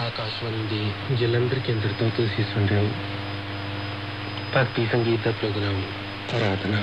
ਆਕਾਸ਼ਵਾਣੀ ਦੇ ਜਲੰਧਰ ਕੇਂਦਰ ਤੋਂ ਤੁਸੀਂ ਸੁਣ ਰਹੇ ਹੋ ਭਗਤੀ ਸੰਗੀਤ ਦਾ ਪ੍ਰੋਗਰਾਮ ਆਰਾਧਨਾ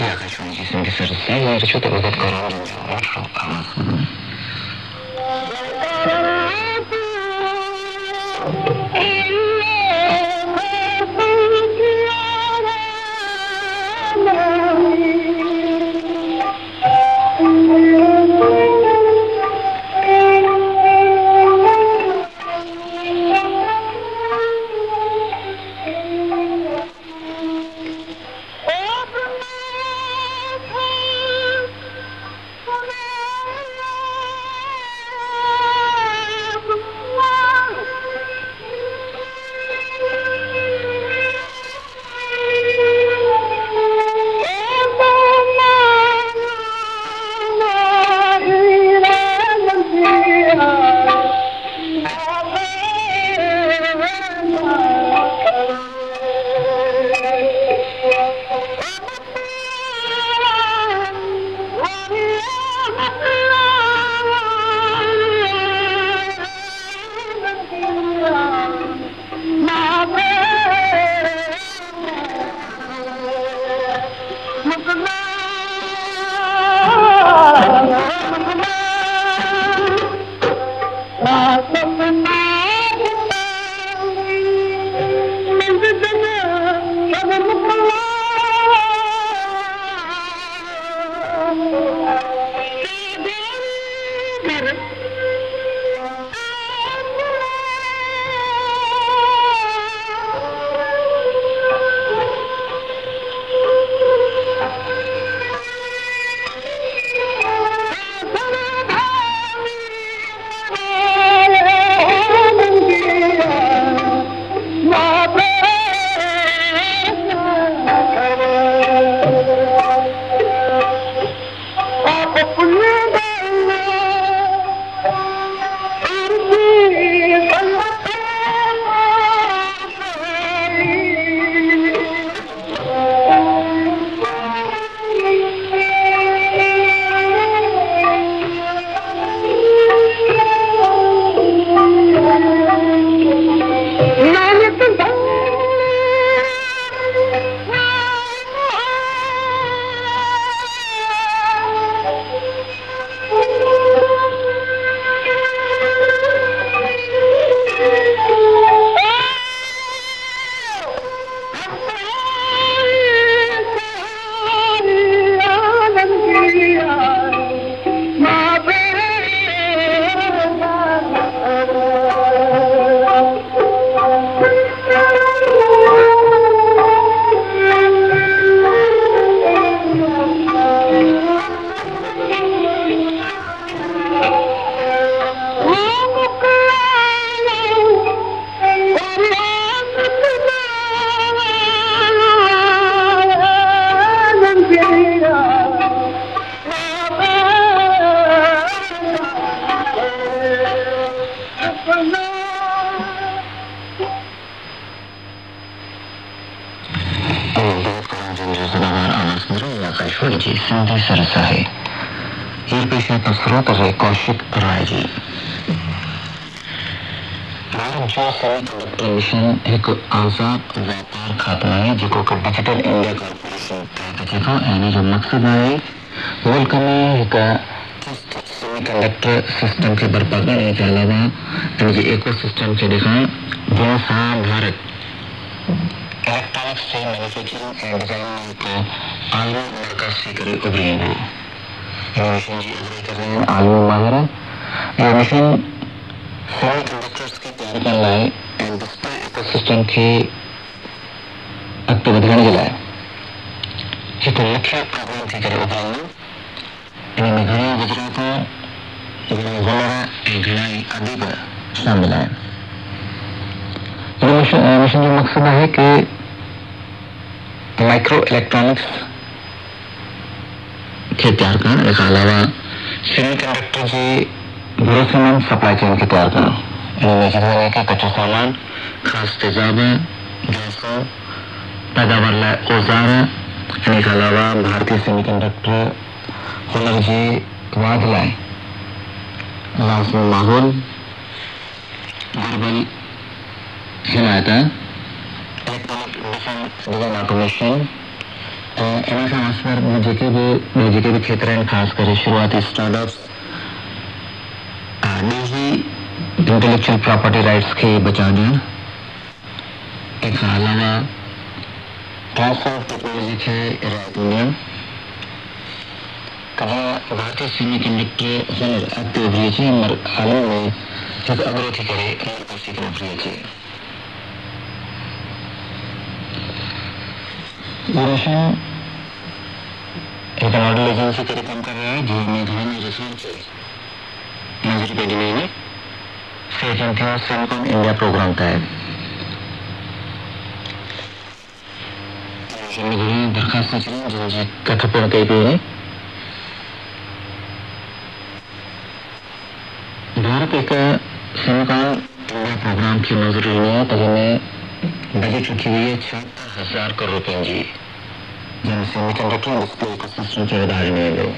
Я хочу нести сердце, я хочу тебя как король, лучше, а вас. God. हिकु आज़ाद वापार खातो आहे जेको डिजिटल इंडिया कॉर्पोरेशन ऐं हिन जो मक़सदु आहे मुल्क में हिकु सेमीकंडक्टर सिस्टम खे बर्पा करणु ऐं अलावा हिन जे इको सिस्टम खे ॾेखारणु जंहिं भारत। इलेक्ट्रॉनिक्स जी मैन्युफैक्चरिंग ऐं डिज़ाइन में आलिमी मर्कज़ थी करे, उभरी ईंदो हिन जी अॻुवाई करे रहिया आहिनि आलिमी माहिर इहो मिशन सेमीकंडक्टर्स खे तयारु करण लाइ ऐं डिस्प्ले इकोसिस्टम खे अॻिते वधाइण जे लाइ हिकु मुख्य प्रोग्राम थी करे उभरंदो इन में घणेई गुजरातूं घणेई हुनर ऐं घणेई अदीब शामिल आहिनि हिन मिशन मिशन जो मक़सदु आहे कि माइक्रो इलेक्ट्रॉनिक्स खे तयारु हिन खां अलावा सेमीकंडक्टर जी भरोसेमंद सप्लाई चेन खे तयारु करणु इन में थींदो आहे कि कचो सामान ख़ासि तेज़ाब गैसूं पैदावार लाइ औज़ार इन भारतीय सेमीकंडक्टर हुनर जी वाध लाज़मी माहौल वर्बल हिमायत इलेक्ट्रॉनिक डिज़ाइन ऑटोमेशन निजी इंटेलेक्चुअल प्रॉपर्टी राइट्स खे बचाव अलावा ट्रांसफ़र टेक्नोलॉजी ॾियणु त जीअं भारतीय सेमी कंडक्टर हुनर उभरी अचे ऐं आलम में हिकु अॻिरो थी करे मर्कज़ी करे उभरी अचे ये एक नोडल एजेंसी करे कम कर रहा है जिसमें घरेलू रिसर्च नज़र पे गिने में इंडिया सेमकॉन इंडिया प्रोग्राम तहत मिशन में चली जिनजी कथ पिणु कई भारत हिकु सेमकॉन इंडिया प्रोग्राम खे मंज़ूरी ॾिनी आहे त जंहिंमें बजट रखी हुई है छहत्तर हज़ार करोड़ रुपये की जी जंहिं सेमीकंडक्टर डिस्प्ले इकोसिस्टम खे वधाइण में वेंदो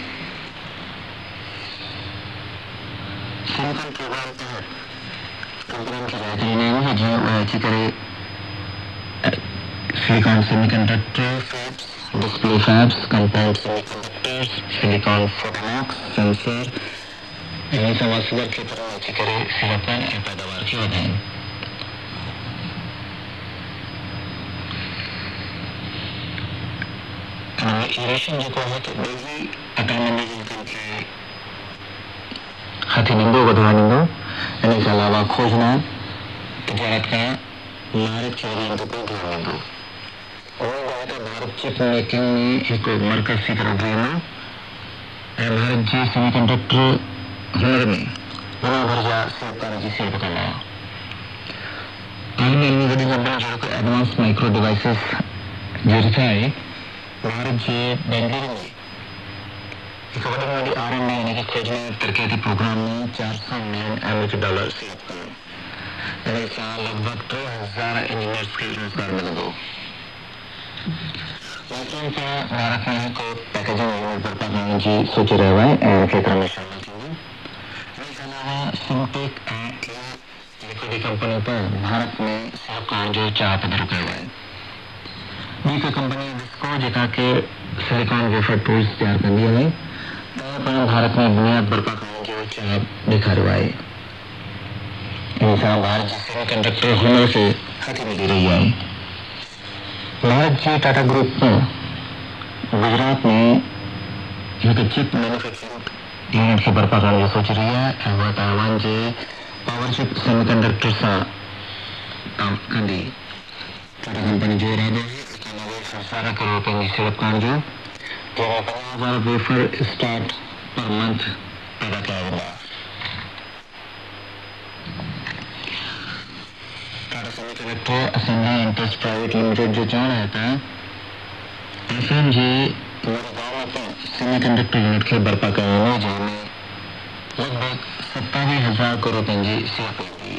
प्रोग्राम तहत रिआयत ॾिनी वेंदी जीअं उहे अची करे silicon semiconductor fabs display fabs compound semiconductors silicon photomasks sensor इन सां वासिगर खेत्र में अची करे सीड़पनि ऐं पैदावार खे वधाइनि इरेशन जेको आहे त ॿई अकाउंट इनकम खे हथी ॾींदो वधाइण ॾींदो इन अलावा खोजना तिजारत भारत खे वरी हिन ते ध्यानु ॾींदो त भारत चिप मेकिंग में हिकु मर्कज़ करे उभरी ईंदो ऐं भारत जे सेमीकंडक्टर हुनर में दुनिया भर जा सहकार जी सेवा कंदा आलमी इल्मी वॾी कंपनी जो जहिड़ो एडवांस माइक्रो डिवाइसिस जी रिसाई भारत जे बेंगलुरु में वॾी में आर एन डी यानी कि खोजना तरक़ियाती प्रोग्राम में चारि सौ मिलियन अमेरिकी डॉलर सेव सां लॻभॻि टे हज़ार इंजीनियर्स खे रोज़गार सां भारत में हिकु पैकेजिंग यूनिट बर्पा करण जी सोचे रहियो आहे में शामिल इन खां अलावा सिंटेक ऐं लिक्विडी कंपनी पर भारत में सेव करण जो चाह पधर कयो आहे ॿी हिकु कंपनी डिस्को जेका कि सिलिकॉन वेफर टूल्स तयारु कंदी आहे तंहिं पाण भारत में बुनियाद बर्पा करण जो चाह ॾेखारियो आहे इन सां भारत जी सेमीकंडक्टर हुनर खे हथी मिली रही आहे भारत जी टाटा ग्रुप। गुजरात में हिकु चिप मैन्युफैक्चरिंग यूनिट खे बर्पा करण जो सोचे रही है। ऐं उहा ताइवान जे पावर चिप सेमीकंडक्टर सां कमु कंदी टाटा कंपनी जो इरादो आहे एकानवे हज़ार करोड़ रुपयनि जी सीड़प करण जो। जंहिंमें पंजाह हज़ार वेफर स्टार्ट पर मंथ पैदा कया वेंदा semiconductor assembly interest private limited जो चवणु आहे त असांजे गाँव में सेमीकंडक्टर यूनिट खे बर्पा कयो वञे जंहिंमें लॻभॻि सतावीह हज़ार करोड़ रुपयनि जी सीड़प हूंदी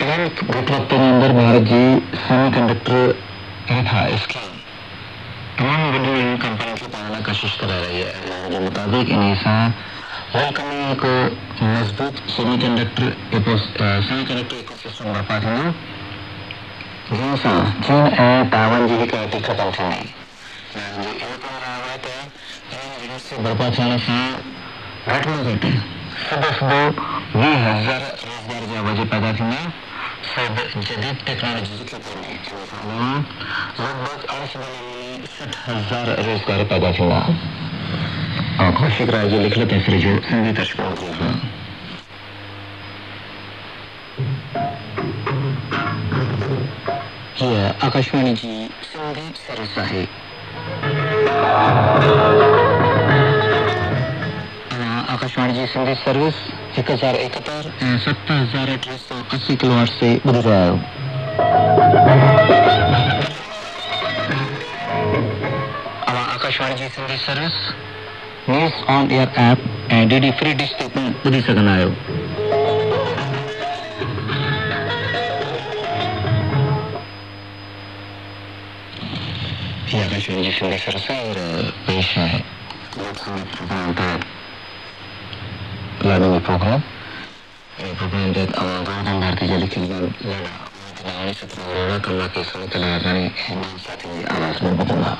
तुरंत घटि वक़्त जे अंदरि भारत जी सेमीकंडक्टर रिथा स्कीम तमामु वॾियूं कंपनियुनि खे पाण लाइ कश कोशिश करा रही है। ऐलान के मुताबिक इन्हें मुल्क में एक मज़बूत सेमीकंडक्टर सेमीकंडक्टर इकोसिस्टम बर्पा थींदो जंहिंसां चीन ऐं ताइवान जी हिकु अटी ख़तमु थींदी इन खां अलावा त यूनिवर्सिटी बर्पा थियण सां घटि में घटि सुबुह सुबुह वीह हज़ार रोज़गार जा वज पैदा थींदा सब जदीद टेक्नोलॉजी के लगभग अठ सठ हज़ार रोज़गार पैदा थींदा ऐं कौशिक राय जो लिखियल तस्वीर जो सिंधी तर्जुमो कयो हा हीअ आकाशवाणी जी सर्विस आहे तव्हां आकाशवाणी जी सिंधी सर्विस हिकु हज़ार एकहतरि ऐं सत हज़ार टे सौ असी किलोवाट से रहिया आहियो तव्हां आकाशवाणी जी Sindhi service. News on air app ऐं डी डी फ्री डिश ते पिणु ॿुधी सघंदा आहियो प्रोग्राम जा लिखियल गाना उणिवीह सौ अरोड़ा कला के सुनत लाइ राणी हेमंत साथी जी आवाज़ में ॿुधंदा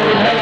Amen.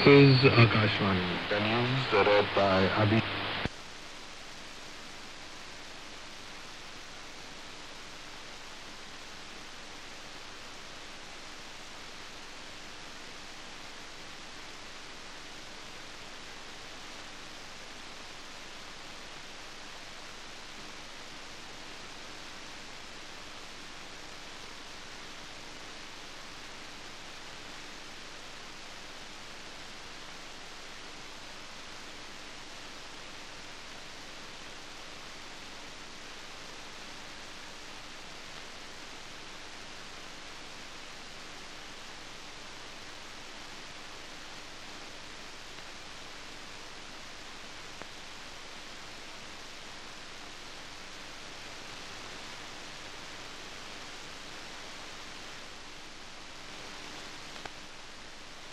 This is Akashvani. The news read by Abhi.